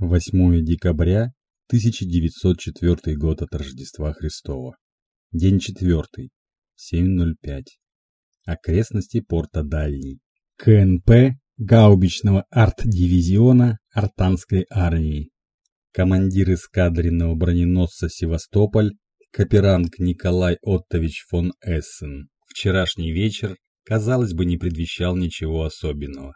8 декабря 1904 год от Рождества Христова. День 4. 7.05. Окрестности порта Дальний. КНП гаубичного арт-дивизиона Артанской армии. Командир эскадренного броненосца «Севастополь» Каперанг Николай Оттович фон Эссен. Вчерашний вечер, казалось бы, не предвещал ничего особенного.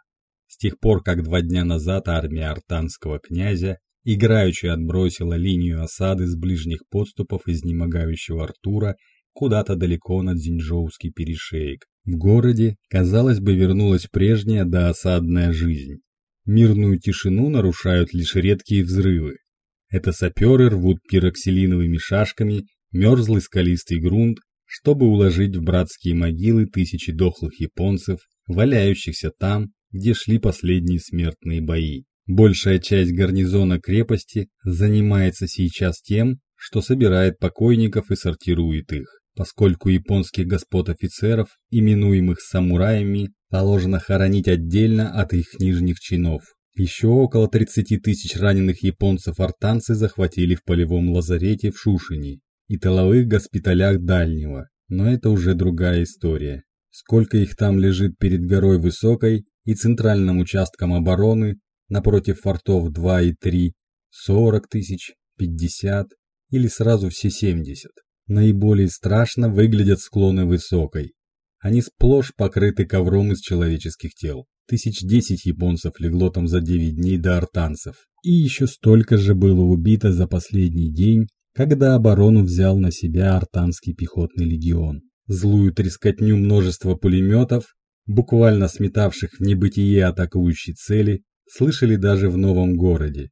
С тех пор, как два дня назад армия артанского князя играючи отбросила линию осады с ближних подступов изнемогающего Артура куда-то далеко над Зинжоуский перешеек. В городе, казалось бы, вернулась прежняя доосадная жизнь. Мирную тишину нарушают лишь редкие взрывы. Это саперы рвут пироксилиновыми шашками мерзлый скалистый грунт, чтобы уложить в братские могилы тысячи дохлых японцев, валяющихся там, где шли последние смертные бои. Большая часть гарнизона крепости занимается сейчас тем, что собирает покойников и сортирует их, поскольку японских господ-офицеров, именуемых самураями, положено хоронить отдельно от их нижних чинов. Еще около 30 тысяч раненых японцев артанцы захватили в полевом лазарете в Шушине и тыловых госпиталях Дальнего, но это уже другая история. Сколько их там лежит перед горой Высокой, и центральным участком обороны напротив фортов 2 и 3 40 тысяч, 50 или сразу все 70. Наиболее страшно выглядят склоны высокой. Они сплошь покрыты ковром из человеческих тел. Тысяч десять японцев легло там за 9 дней до артанцев. И еще столько же было убито за последний день, когда оборону взял на себя артанский пехотный легион. Злую трескотню множества пулеметов буквально сметавших в небытие атакующие цели, слышали даже в новом городе.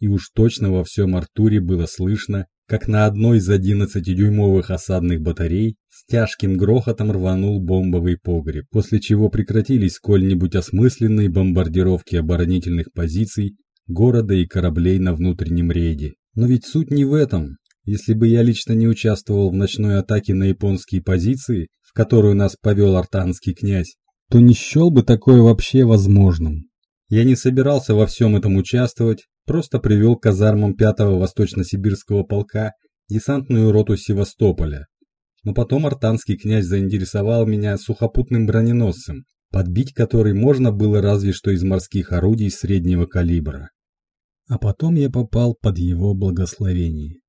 И уж точно во всем Артуре было слышно, как на одной из 11-дюймовых осадных батарей с тяжким грохотом рванул бомбовый погреб, после чего прекратились сколь-нибудь осмысленные бомбардировки оборонительных позиций города и кораблей на внутреннем рейде. Но ведь суть не в этом. Если бы я лично не участвовал в ночной атаке на японские позиции, которую нас повел артанский князь, то не счел бы такое вообще возможным. Я не собирался во всем этом участвовать, просто привел к казармам 5-го Восточно-Сибирского полка десантную роту Севастополя. Но потом артанский князь заинтересовал меня сухопутным броненосцем, подбить который можно было разве что из морских орудий среднего калибра. А потом я попал под его благословение.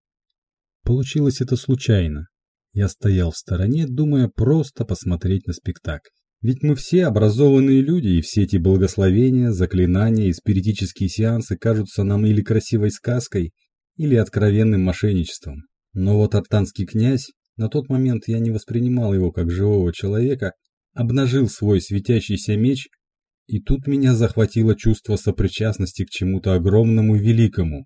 Получилось это случайно. Я стоял в стороне, думая просто посмотреть на спектакль. Ведь мы все образованные люди, и все эти благословения, заклинания и спиритические сеансы кажутся нам или красивой сказкой, или откровенным мошенничеством. Но вот артанский князь, на тот момент я не воспринимал его как живого человека, обнажил свой светящийся меч, и тут меня захватило чувство сопричастности к чему-то огромному и великому.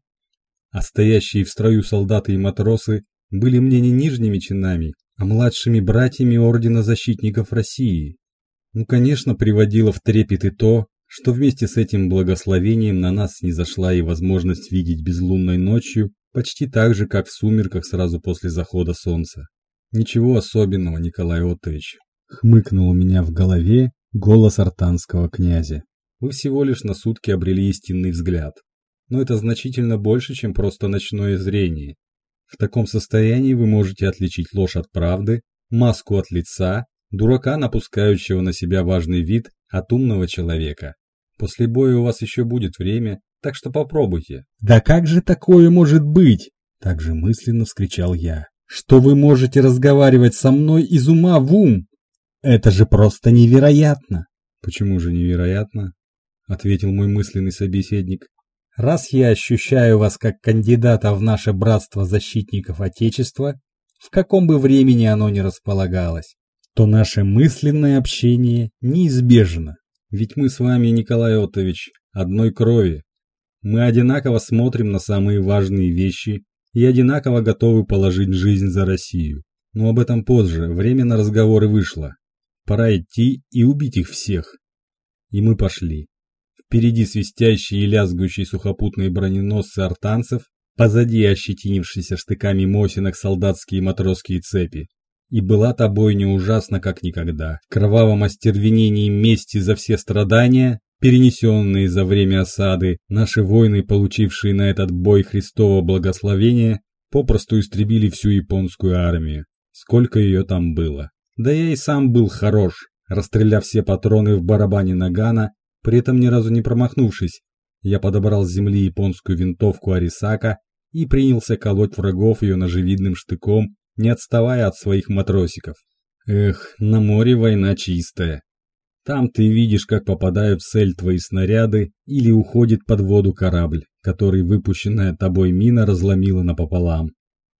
А стоящие в строю солдаты и матросы были мне не нижними чинами, а младшими братьями Ордена Защитников России. Ну, конечно, приводило в трепет и то, что вместе с этим благословением на нас не зашла и возможность видеть безлунной ночью почти так же, как в сумерках сразу после захода солнца. Ничего особенного, Николай Оттович. Хмыкнул у меня в голове голос артанского князя. Вы всего лишь на сутки обрели истинный взгляд. Но это значительно больше, чем просто ночное зрение. В таком состоянии вы можете отличить ложь от правды, маску от лица, дурака, напускающего на себя важный вид, от умного человека. После боя у вас еще будет время, так что попробуйте. Да как же такое может быть? также мысленно вскричал я. Что вы можете разговаривать со мной из ума в ум? Это же просто невероятно. Почему же невероятно? ответил мой мысленный собеседник. Раз я ощущаю вас как кандидата в наше братство защитников Отечества, в каком бы времени оно ни располагалось, то наше мысленное общение неизбежно. Ведь мы с вами, Николай Отович, одной крови. Мы одинаково смотрим на самые важные вещи и одинаково готовы положить жизнь за Россию. Но об этом позже, время на разговоры вышло. Пора идти и убить их всех. И мы пошли. Впереди свистящие и лязгающие сухопутные броненосцы артанцев, позади ощетинившиеся штыками Мосинок солдатские и матросские цепи. И была та бойня ужасна, как никогда. В кровавом остервенении мести за все страдания перенесенные за время осады, наши воины, получившие на этот бой Христово благословение, попросту истребили всю японскую армию. Сколько ее там было. Да я и сам был хорош, расстреляв все патроны в барабане нагана, при этом ни разу не промахнувшись. Я подобрал с земли японскую винтовку Арисака и принялся колоть врагов ее ножевидным штыком, не отставая от своих матросиков. Эх, на море война чистая. Там ты видишь, как попадают в цель твои снаряды или уходит под воду корабль, который выпущенная тобой мина разломила напополам.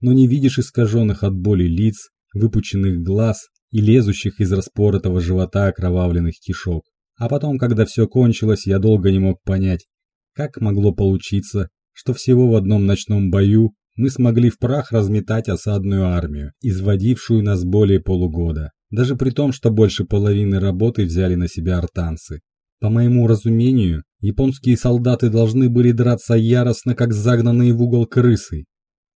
Но не видишь искаженных от боли лиц, выпученных глаз и лезущих из распоротого живота окровавленных кишок. А потом, когда все кончилось, я долго не мог понять, как могло получиться, что всего в одном ночном бою мы смогли в прах разметать осадную армию, изводившую нас более полугода, даже при том, что больше половины работы взяли на себя артанцы. По моему разумению, японские солдаты должны были драться яростно, как загнанные в угол крысы,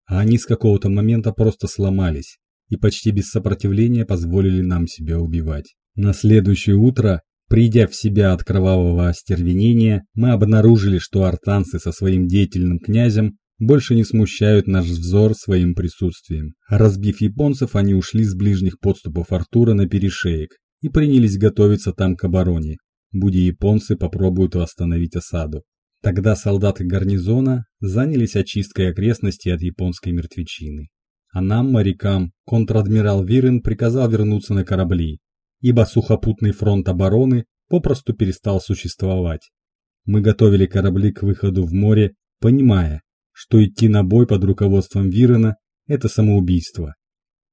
а они с какого-то момента просто сломались и почти без сопротивления позволили нам себя убивать. На следующее утро, придя в себя от кровавого остервенения, мы обнаружили, что артанцы со своим деятельным князем больше не смущают наш взор своим присутствием. Разбив японцев, они ушли с ближних подступов Артура на перешеек и принялись готовиться там к обороне, будь японцы попробуют восстановить осаду. Тогда солдаты гарнизона занялись очисткой окрестностей от японской мертвечины. А нам, морякам, контр-адмирал Вирен приказал вернуться на корабли, ибо сухопутный фронт обороны попросту перестал существовать. Мы готовили корабли к выходу в море, понимая, что идти на бой под руководством Вирена – это самоубийство.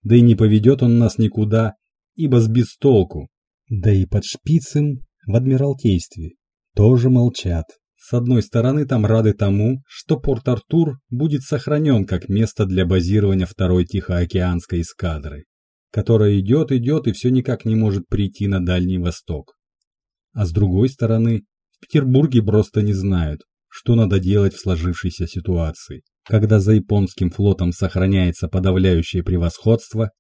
Да и не поведет он нас никуда, ибо сбит с толку. Да и под шпицем в Адмиралтействе тоже молчат. С одной стороны, там рады тому, что Порт-Артур будет сохранен как место для базирования второй Тихоокеанской эскадры, которая идет, идет и все никак не может прийти на Дальний Восток. А с другой стороны, в Петербурге просто не знают, что надо делать в сложившейся ситуации, когда за японским флотом сохраняется подавляющее превосходство,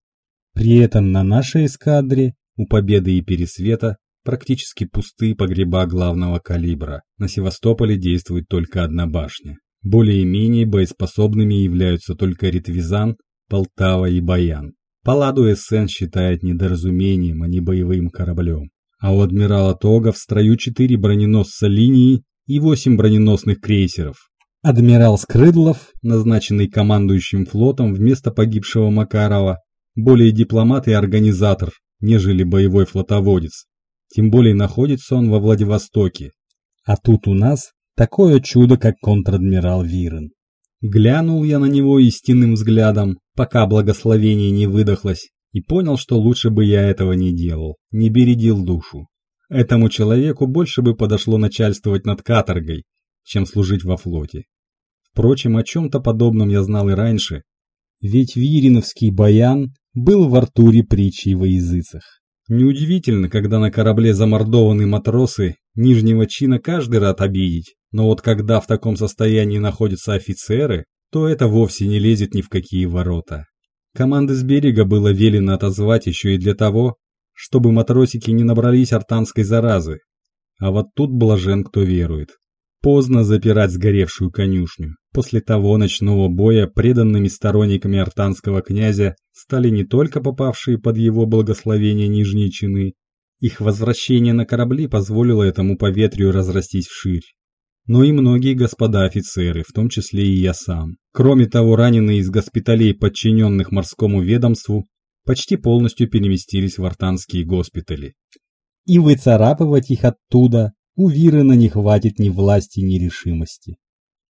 при этом на нашей эскадре у Победы и Пересвета практически пустые погреба главного калибра. На Севастополе действует только одна башня. Более-менее боеспособными являются только Ритвизан, Полтава и Баян. Палладу СН считает недоразумением, а не боевым кораблем. А у адмирала Тога в строю четыре броненосца линии и 8 броненосных крейсеров. Адмирал Скрыдлов, назначенный командующим флотом вместо погибшего Макарова, более дипломат и организатор, нежели боевой флотоводец. Тем более находится он во Владивостоке. А тут у нас такое чудо, как контр-адмирал Вирен. Глянул я на него истинным взглядом, пока благословение не выдохлось, и понял, что лучше бы я этого не делал, не бередил душу. Этому человеку больше бы подошло начальствовать над каторгой, чем служить во флоте. Впрочем, о чем-то подобном я знал и раньше, ведь Вириновский баян был в Артуре притчей во языцах. Неудивительно, когда на корабле замордованы матросы, нижнего чина каждый рад обидеть, но вот когда в таком состоянии находятся офицеры, то это вовсе не лезет ни в какие ворота. Команды с берега было велено отозвать еще и для того, чтобы матросики не набрались артанской заразы. А вот тут блажен, кто верует. Поздно запирать сгоревшую конюшню. После того ночного боя преданными сторонниками артанского князя стали не только попавшие под его благословение нижние чины, их возвращение на корабли позволило этому поветрию разрастись вширь. Но и многие господа офицеры, в том числе и я сам. Кроме того, раненые из госпиталей, подчиненных морскому ведомству, почти полностью переместились в артанские госпитали. И выцарапывать их оттуда у Вирена не хватит ни власти, ни решимости.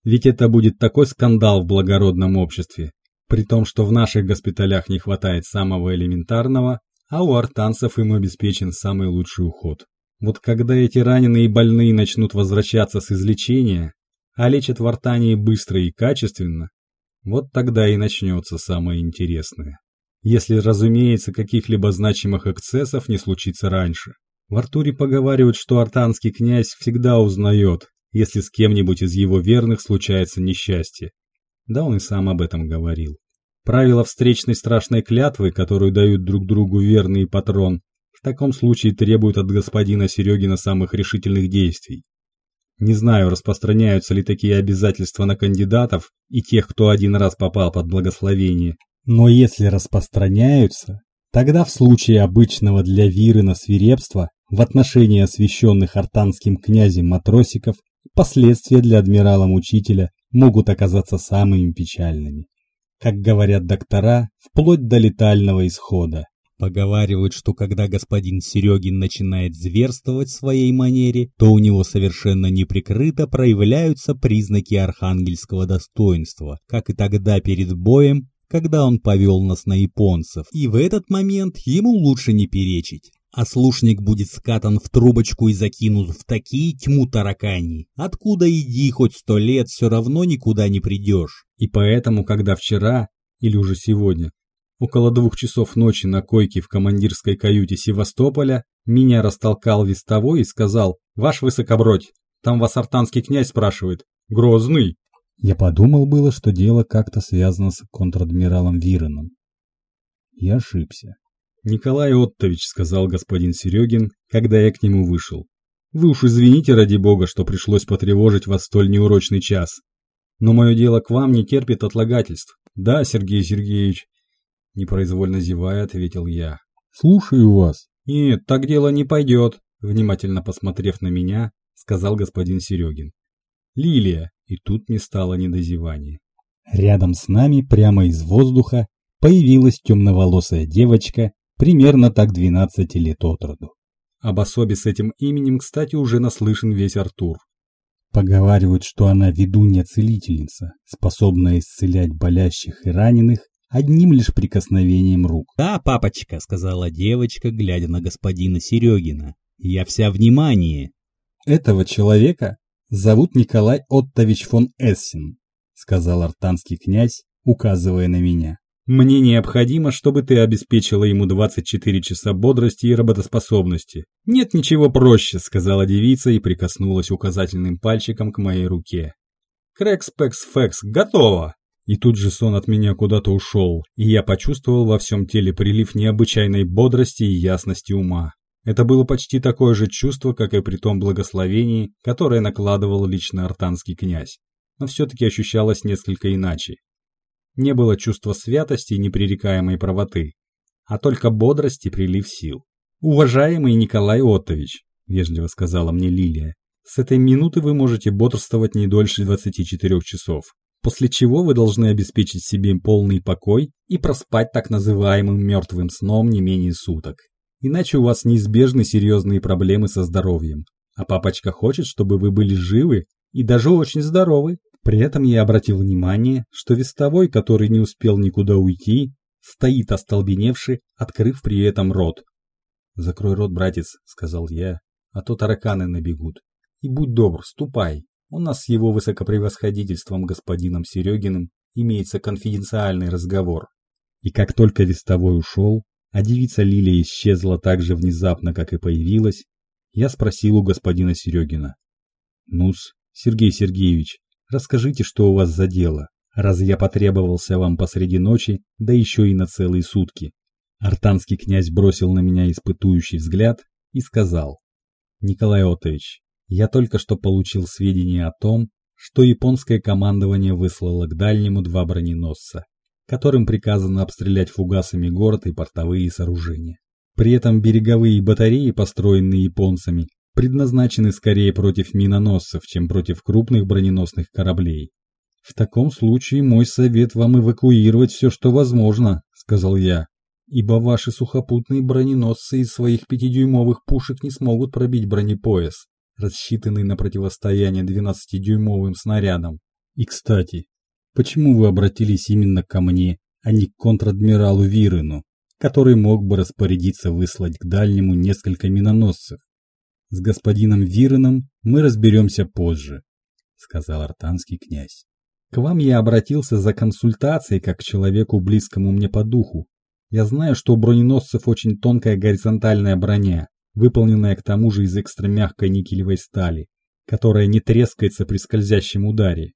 Ведь это будет такой скандал в благородном обществе, при том, что в наших госпиталях не хватает самого элементарного, а у артанцев им обеспечен самый лучший уход. Вот когда эти раненые и больные начнут возвращаться с излечения, а лечат в Артании быстро и качественно, вот тогда и начнется самое интересное если, разумеется, каких-либо значимых эксцессов не случится раньше. В Артуре поговаривают, что артанский князь всегда узнает, если с кем-нибудь из его верных случается несчастье. Да он и сам об этом говорил. Правило встречной страшной клятвы, которую дают друг другу верный патрон, в таком случае требуют от господина Серегина самых решительных действий. Не знаю, распространяются ли такие обязательства на кандидатов и тех, кто один раз попал под благословение. Но если распространяются, тогда в случае обычного для Вирына свирепства в отношении освященных артанским князем матросиков последствия для адмирала-мучителя могут оказаться самыми печальными. Как говорят доктора, вплоть до летального исхода. Поговаривают, что когда господин Серегин начинает зверствовать в своей манере, то у него совершенно неприкрыто проявляются признаки архангельского достоинства, как и тогда перед боем, когда он повел нас на японцев, и в этот момент ему лучше не перечить. А слушник будет скатан в трубочку и закинут в такие тьму таракани. Откуда иди хоть сто лет, все равно никуда не придешь. И поэтому, когда вчера, или уже сегодня, Около двух часов ночи на койке в командирской каюте Севастополя меня растолкал вестовой и сказал «Ваш высокобродь, там вас артанский князь спрашивает. Грозный!» Я подумал было, что дело как-то связано с контр-адмиралом Виреном. Я ошибся. «Николай Оттович», — сказал господин Серегин, когда я к нему вышел. «Вы уж извините, ради бога, что пришлось потревожить вас столь неурочный час. Но мое дело к вам не терпит отлагательств. Да, Сергей Сергеевич, Непроизвольно зевая, ответил я. «Слушаю вас». «Нет, так дело не пойдет», внимательно посмотрев на меня, сказал господин Серегин. «Лилия». И тут не стало недозевания. Рядом с нами, прямо из воздуха, появилась темноволосая девочка, примерно так 12 лет от роду. Об особе с этим именем, кстати, уже наслышан весь Артур. Поговаривают, что она ведунья-целительница, способная исцелять болящих и раненых, одним лишь прикосновением рук. «Да, папочка», — сказала девочка, глядя на господина Серегина. «Я вся внимание». «Этого человека зовут Николай Оттович фон Эссен», — сказал артанский князь, указывая на меня. «Мне необходимо, чтобы ты обеспечила ему 24 часа бодрости и работоспособности». «Нет ничего проще», — сказала девица и прикоснулась указательным пальчиком к моей руке. «Крэкс-пэкс-фэкс, готово!» И тут же сон от меня куда-то ушел, и я почувствовал во всем теле прилив необычайной бодрости и ясности ума. Это было почти такое же чувство, как и при том благословении, которое накладывал лично артанский князь, но все-таки ощущалось несколько иначе. Не было чувства святости и непререкаемой правоты, а только бодрость и прилив сил. «Уважаемый Николай Оттович», – вежливо сказала мне Лилия, – «с этой минуты вы можете бодрствовать не дольше 24 часов после чего вы должны обеспечить себе полный покой и проспать так называемым мертвым сном не менее суток. Иначе у вас неизбежны серьезные проблемы со здоровьем. А папочка хочет, чтобы вы были живы и даже очень здоровы. При этом я обратил внимание, что вестовой, который не успел никуда уйти, стоит остолбеневший, открыв при этом рот. «Закрой рот, братец», — сказал я, — «а то тараканы набегут. И будь добр, ступай, у нас с его высокопревосходительством господином Серегиным имеется конфиденциальный разговор. И как только вестовой ушел, а девица Лилия исчезла так же внезапно, как и появилась, я спросил у господина Серегина. «Ну-с, Сергей Сергеевич, расскажите, что у вас за дело, раз я потребовался вам посреди ночи, да еще и на целые сутки». Артанский князь бросил на меня испытующий взгляд и сказал. «Николай Отович, я только что получил сведения о том, что японское командование выслало к дальнему два броненосца, которым приказано обстрелять фугасами город и портовые сооружения. При этом береговые батареи, построенные японцами, предназначены скорее против миноносцев, чем против крупных броненосных кораблей. «В таком случае мой совет вам эвакуировать все, что возможно», — сказал я, «ибо ваши сухопутные броненосцы из своих пятидюймовых пушек не смогут пробить бронепояс рассчитанный на противостояние 12-дюймовым снарядам. И, кстати, почему вы обратились именно ко мне, а не к контр-адмиралу Вирену, который мог бы распорядиться выслать к дальнему несколько миноносцев? С господином Виреном мы разберемся позже, сказал артанский князь. К вам я обратился за консультацией как к человеку близкому мне по духу. Я знаю, что у броненосцев очень тонкая горизонтальная броня, выполненная к тому же из экстрамягкой никелевой стали, которая не трескается при скользящем ударе.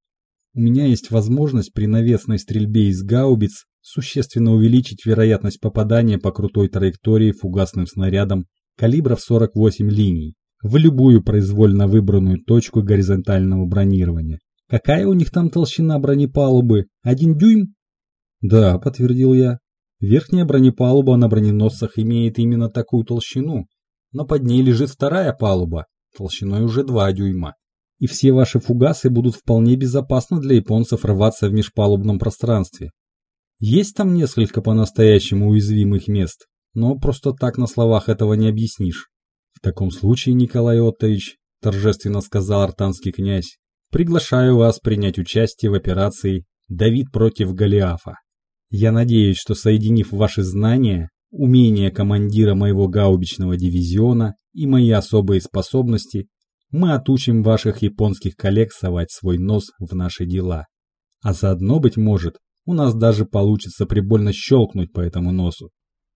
У меня есть возможность при навесной стрельбе из гаубиц существенно увеличить вероятность попадания по крутой траектории фугасным снарядом калибров 48 линий в любую произвольно выбранную точку горизонтального бронирования. Какая у них там толщина бронепалубы? Один дюйм? Да, подтвердил я. Верхняя бронепалуба на броненосцах имеет именно такую толщину, но под ней лежит вторая палуба, толщиной уже 2 дюйма. И все ваши фугасы будут вполне безопасно для японцев рваться в межпалубном пространстве. Есть там несколько по-настоящему уязвимых мест, но просто так на словах этого не объяснишь. В таком случае, Николай Оттович, торжественно сказал артанский князь, приглашаю вас принять участие в операции «Давид против Голиафа». Я надеюсь, что соединив ваши знания, умения командира моего гаубичного дивизиона и мои особые способности, мы отучим ваших японских коллег совать свой нос в наши дела. А заодно, быть может, у нас даже получится прибольно щелкнуть по этому носу.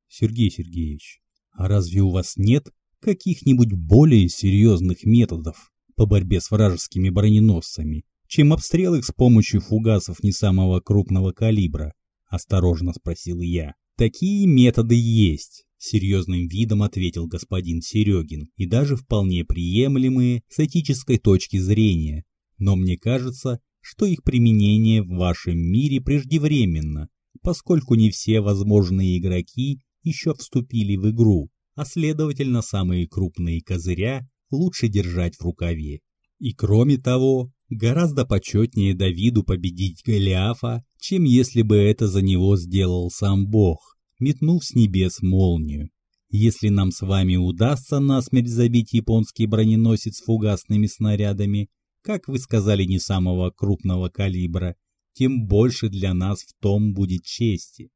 Сергей Сергеевич, а разве у вас нет каких-нибудь более серьезных методов по борьбе с вражескими броненосцами, чем обстрел их с помощью фугасов не самого крупного калибра? Осторожно спросил я. Такие методы есть, серьезным видом ответил господин Серегин, и даже вполне приемлемые с этической точки зрения. Но мне кажется, что их применение в вашем мире преждевременно, поскольку не все возможные игроки еще вступили в игру, а следовательно самые крупные козыря лучше держать в рукаве. И кроме того, гораздо почетнее Давиду победить Голиафа, чем если бы это за него сделал сам Бог, метнув с небес молнию. Если нам с вами удастся насмерть забить японский броненосец фугасными снарядами, как вы сказали, не самого крупного калибра, тем больше для нас в том будет чести.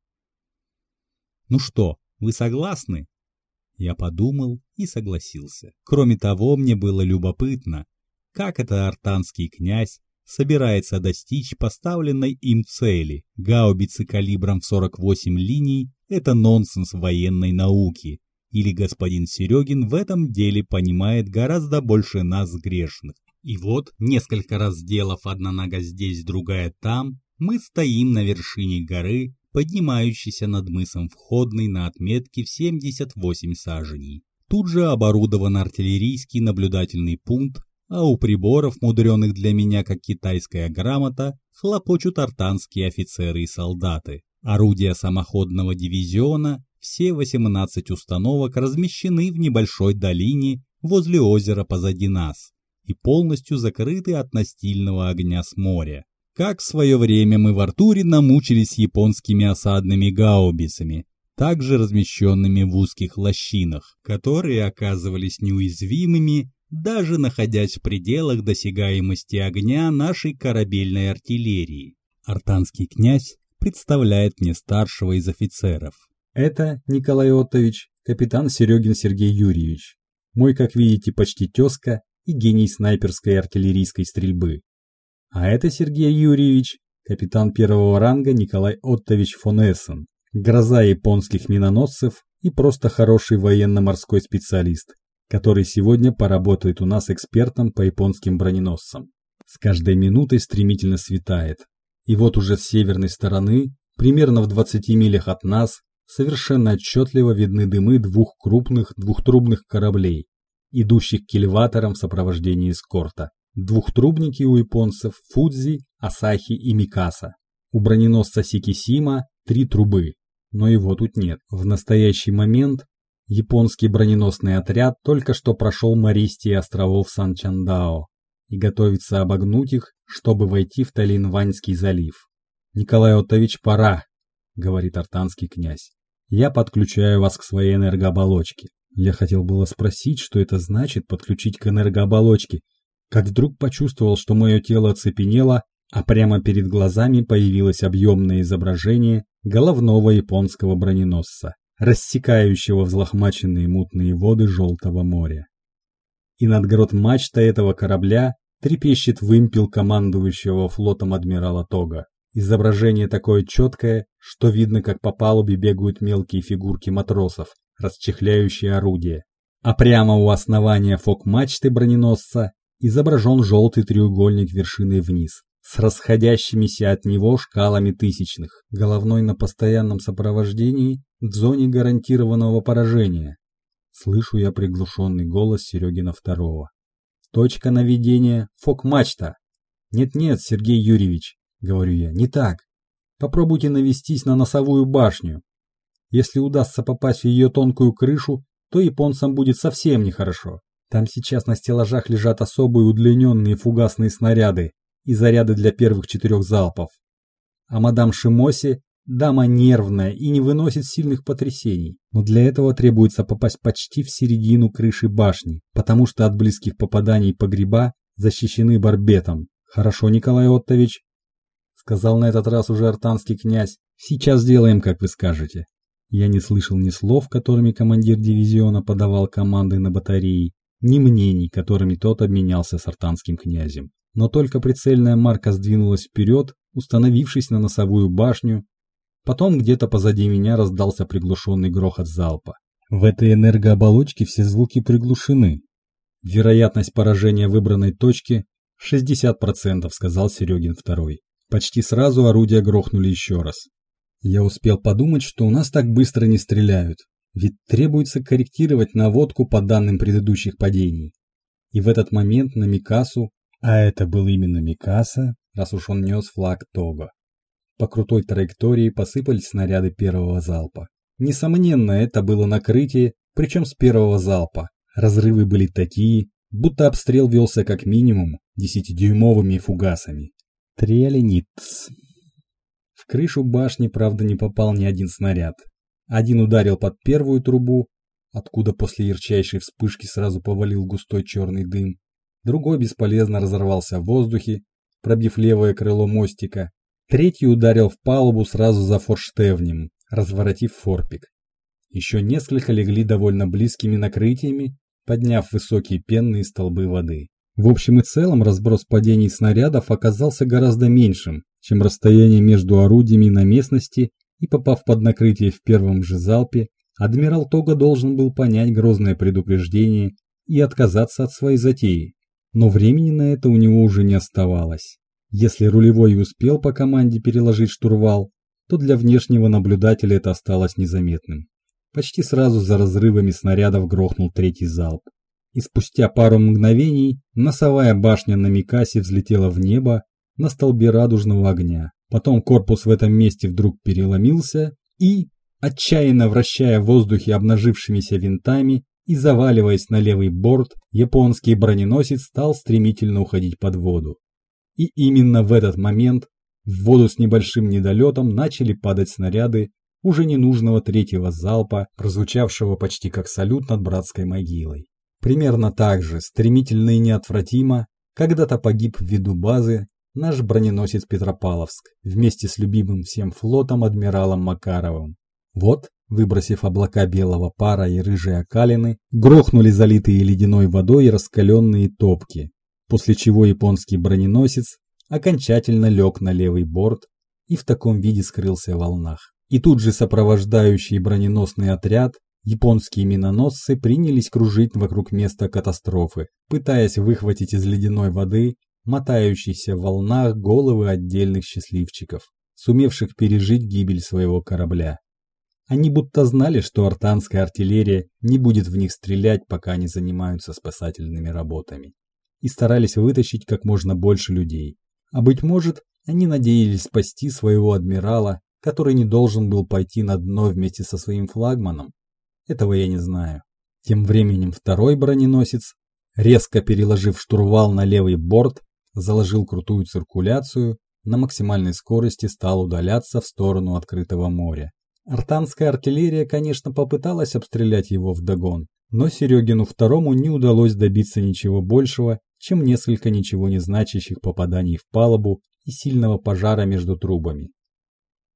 Ну что, вы согласны? Я подумал и согласился. Кроме того, мне было любопытно, как это артанский князь собирается достичь поставленной им цели. Гаубицы калибром в 48 линий – это нонсенс военной науки. Или господин Серегин в этом деле понимает гораздо больше нас грешных. И вот, несколько раз сделав одна нога здесь, другая там, мы стоим на вершине горы, поднимающейся над мысом Входный на отметке в 78 саженей. Тут же оборудован артиллерийский наблюдательный пункт а у приборов, мудреных для меня как китайская грамота, хлопочут артанские офицеры и солдаты. Орудия самоходного дивизиона, все 18 установок размещены в небольшой долине возле озера позади нас и полностью закрыты от настильного огня с моря. Как в свое время мы в Артуре намучились японскими осадными гаубицами, также размещенными в узких лощинах, которые оказывались неуязвимыми даже находясь в пределах досягаемости огня нашей корабельной артиллерии. Артанский князь представляет мне старшего из офицеров. Это Николай Оттович, капитан Серегин Сергей Юрьевич. Мой, как видите, почти тезка и гений снайперской артиллерийской стрельбы. А это Сергей Юрьевич, капитан первого ранга Николай Оттович фон Эссен, гроза японских миноносцев и просто хороший военно-морской специалист, который сегодня поработает у нас экспертом по японским броненосцам. С каждой минутой стремительно светает. И вот уже с северной стороны, примерно в 20 милях от нас, совершенно отчетливо видны дымы двух крупных двухтрубных кораблей, идущих к в сопровождении эскорта. Двухтрубники у японцев Фудзи, Асахи и Микаса. У броненосца Сикисима три трубы, но его тут нет. В настоящий момент Японский броненосный отряд только что прошел Мористии островов Сан-Чандао и готовится обогнуть их, чтобы войти в Талинваньский залив. «Николай Оттович, пора», — говорит артанский князь. «Я подключаю вас к своей энергооболочке». Я хотел было спросить, что это значит подключить к энергооболочке, как вдруг почувствовал, что мое тело оцепенело, а прямо перед глазами появилось объемное изображение головного японского броненосца рассекающего взлохмаченные мутные воды Желтого моря. И над грот мачта этого корабля трепещет вымпел командующего флотом адмирала Тога. Изображение такое четкое, что видно, как по палубе бегают мелкие фигурки матросов, расчехляющие орудия. А прямо у основания фок-мачты броненосца изображен желтый треугольник вершиной вниз, с расходящимися от него шкалами тысячных, головной на постоянном сопровождении в зоне гарантированного поражения. Слышу я приглушенный голос Серегина второго. Точка наведения – фок-мачта. Нет-нет, Сергей Юрьевич, говорю я, не так. Попробуйте навестись на носовую башню. Если удастся попасть в ее тонкую крышу, то японцам будет совсем нехорошо. Там сейчас на стеллажах лежат особые удлиненные фугасные снаряды и заряды для первых четырех залпов. А мадам Шимоси – дама нервная и не выносит сильных потрясений. Но для этого требуется попасть почти в середину крыши башни, потому что от близких попаданий погреба защищены барбетом. Хорошо, Николай Оттович, сказал на этот раз уже артанский князь. Сейчас сделаем, как вы скажете. Я не слышал ни слов, которыми командир дивизиона подавал команды на батареи, ни мнений, которыми тот обменялся с артанским князем. Но только прицельная марка сдвинулась вперед, установившись на носовую башню. Потом где-то позади меня раздался приглушенный грохот залпа. В этой энергооболочке все звуки приглушены. Вероятность поражения выбранной точки 60%, сказал Серегин второй. Почти сразу орудия грохнули еще раз. Я успел подумать, что у нас так быстро не стреляют, ведь требуется корректировать наводку по данным предыдущих падений. И в этот момент на Микасу, а это был именно Микаса, раз уж он нес флаг Того, по крутой траектории посыпались снаряды первого залпа. Несомненно, это было накрытие, причем с первого залпа. Разрывы были такие, будто обстрел велся как минимум десятидюймовыми фугасами. Триолениц. В крышу башни, правда, не попал ни один снаряд. Один ударил под первую трубу, откуда после ярчайшей вспышки сразу повалил густой черный дым. Другой бесполезно разорвался в воздухе, пробив левое крыло мостика. Третий ударил в палубу сразу за форштевнем, разворотив форпик. Еще несколько легли довольно близкими накрытиями, подняв высокие пенные столбы воды. В общем и целом разброс падений снарядов оказался гораздо меньшим, чем расстояние между орудиями на местности, и попав под накрытие в первом же залпе, адмирал Тога должен был понять грозное предупреждение и отказаться от своей затеи. Но времени на это у него уже не оставалось. Если рулевой успел по команде переложить штурвал, то для внешнего наблюдателя это осталось незаметным. Почти сразу за разрывами снарядов грохнул третий залп и спустя пару мгновений носовая башня на Микасе взлетела в небо на столбе радужного огня. Потом корпус в этом месте вдруг переломился и, отчаянно вращая в воздухе обнажившимися винтами и заваливаясь на левый борт, японский броненосец стал стремительно уходить под воду. И именно в этот момент в воду с небольшим недолетом начали падать снаряды уже ненужного третьего залпа, прозвучавшего почти как салют над братской могилой. Примерно так же, стремительно и неотвратимо, когда-то погиб в виду базы наш броненосец Петропавловск вместе с любимым всем флотом адмиралом Макаровым. Вот, выбросив облака белого пара и рыжие окалины, грохнули залитые ледяной водой раскаленные топки, после чего японский броненосец окончательно лег на левый борт и в таком виде скрылся в волнах. И тут же сопровождающий броненосный отряд Японские миноносцы принялись кружить вокруг места катастрофы, пытаясь выхватить из ледяной воды мотающиеся в волнах головы отдельных счастливчиков, сумевших пережить гибель своего корабля. Они будто знали, что артанская артиллерия не будет в них стрелять, пока они занимаются спасательными работами, и старались вытащить как можно больше людей. А быть может, они надеялись спасти своего адмирала, который не должен был пойти на дно вместе со своим флагманом. Этого я не знаю. Тем временем второй броненосец, резко переложив штурвал на левый борт, заложил крутую циркуляцию, на максимальной скорости стал удаляться в сторону открытого моря. Артанская артиллерия, конечно, попыталась обстрелять его вдогон, но Серегину второму не удалось добиться ничего большего, чем несколько ничего не значащих попаданий в палубу и сильного пожара между трубами.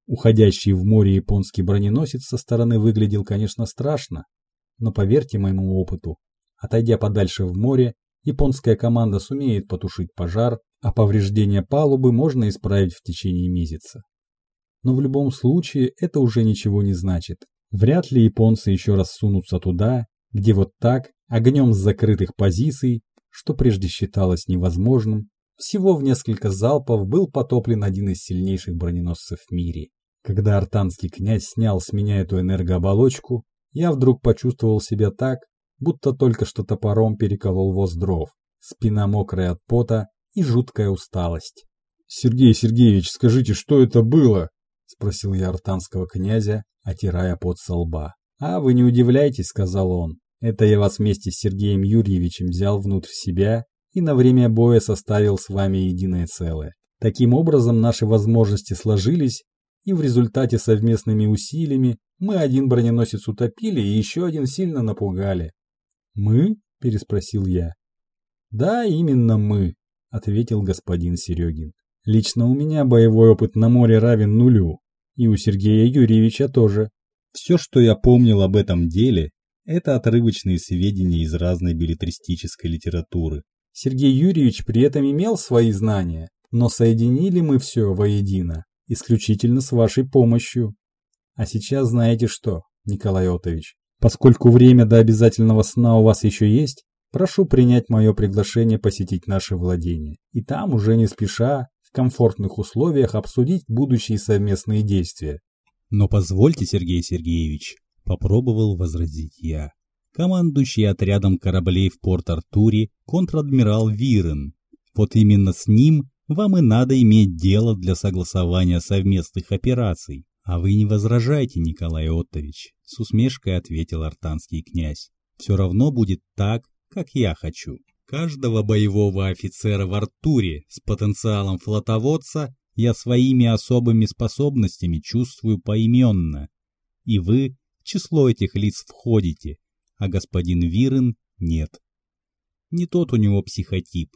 Уходящий в море японский броненосец со стороны выглядел, конечно, страшно, но поверьте моему опыту, отойдя подальше в море, японская команда сумеет потушить пожар, а повреждения палубы можно исправить в течение месяца. Но в любом случае это уже ничего не значит. Вряд ли японцы еще раз сунутся туда, где вот так, огнем с закрытых позиций, что прежде считалось невозможным, Всего в несколько залпов был потоплен один из сильнейших броненосцев в мире. Когда артанский князь снял с меня эту энергооболочку, я вдруг почувствовал себя так, будто только что топором переколол воз дров. Спина мокрая от пота и жуткая усталость. «Сергей Сергеевич, скажите, что это было?» — спросил я артанского князя, отирая пот со лба. «А вы не удивляйтесь», — сказал он. «Это я вас вместе с Сергеем Юрьевичем взял внутрь себя и на время боя составил с вами единое целое. Таким образом, наши возможности сложились, и в результате совместными усилиями мы один броненосец утопили и еще один сильно напугали. «Мы?» – переспросил я. «Да, именно мы», – ответил господин Серегин. «Лично у меня боевой опыт на море равен нулю, и у Сергея Юрьевича тоже. Все, что я помнил об этом деле, это отрывочные сведения из разной билетристической литературы. Сергей Юрьевич при этом имел свои знания, но соединили мы все воедино, исключительно с вашей помощью. А сейчас знаете что, Николай Отович, поскольку время до обязательного сна у вас еще есть, прошу принять мое приглашение посетить наши владения. И там уже не спеша, в комфортных условиях обсудить будущие совместные действия. Но позвольте, Сергей Сергеевич, попробовал возразить я командующий отрядом кораблей в Порт-Артуре контр-адмирал Вирен. Вот именно с ним вам и надо иметь дело для согласования совместных операций. А вы не возражайте, Николай Оттович, с усмешкой ответил артанский князь. Все равно будет так, как я хочу. Каждого боевого офицера в Артуре с потенциалом флотоводца я своими особыми способностями чувствую поименно. И вы число этих лиц входите, а господин Вирен нет. Не тот у него психотип.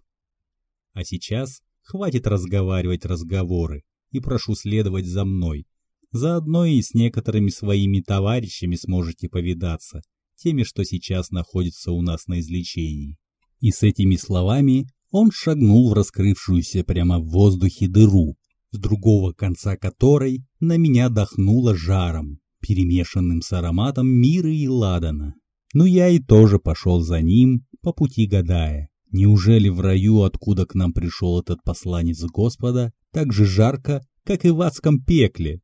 А сейчас хватит разговаривать разговоры и прошу следовать за мной. Заодно и с некоторыми своими товарищами сможете повидаться, теми, что сейчас находятся у нас на излечении. И с этими словами он шагнул в раскрывшуюся прямо в воздухе дыру, с другого конца которой на меня дохнуло жаром, перемешанным с ароматом мира и ладана. Но я и тоже пошел за ним, по пути гадая, неужели в раю, откуда к нам пришел этот посланец Господа, так же жарко, как и в адском пекле?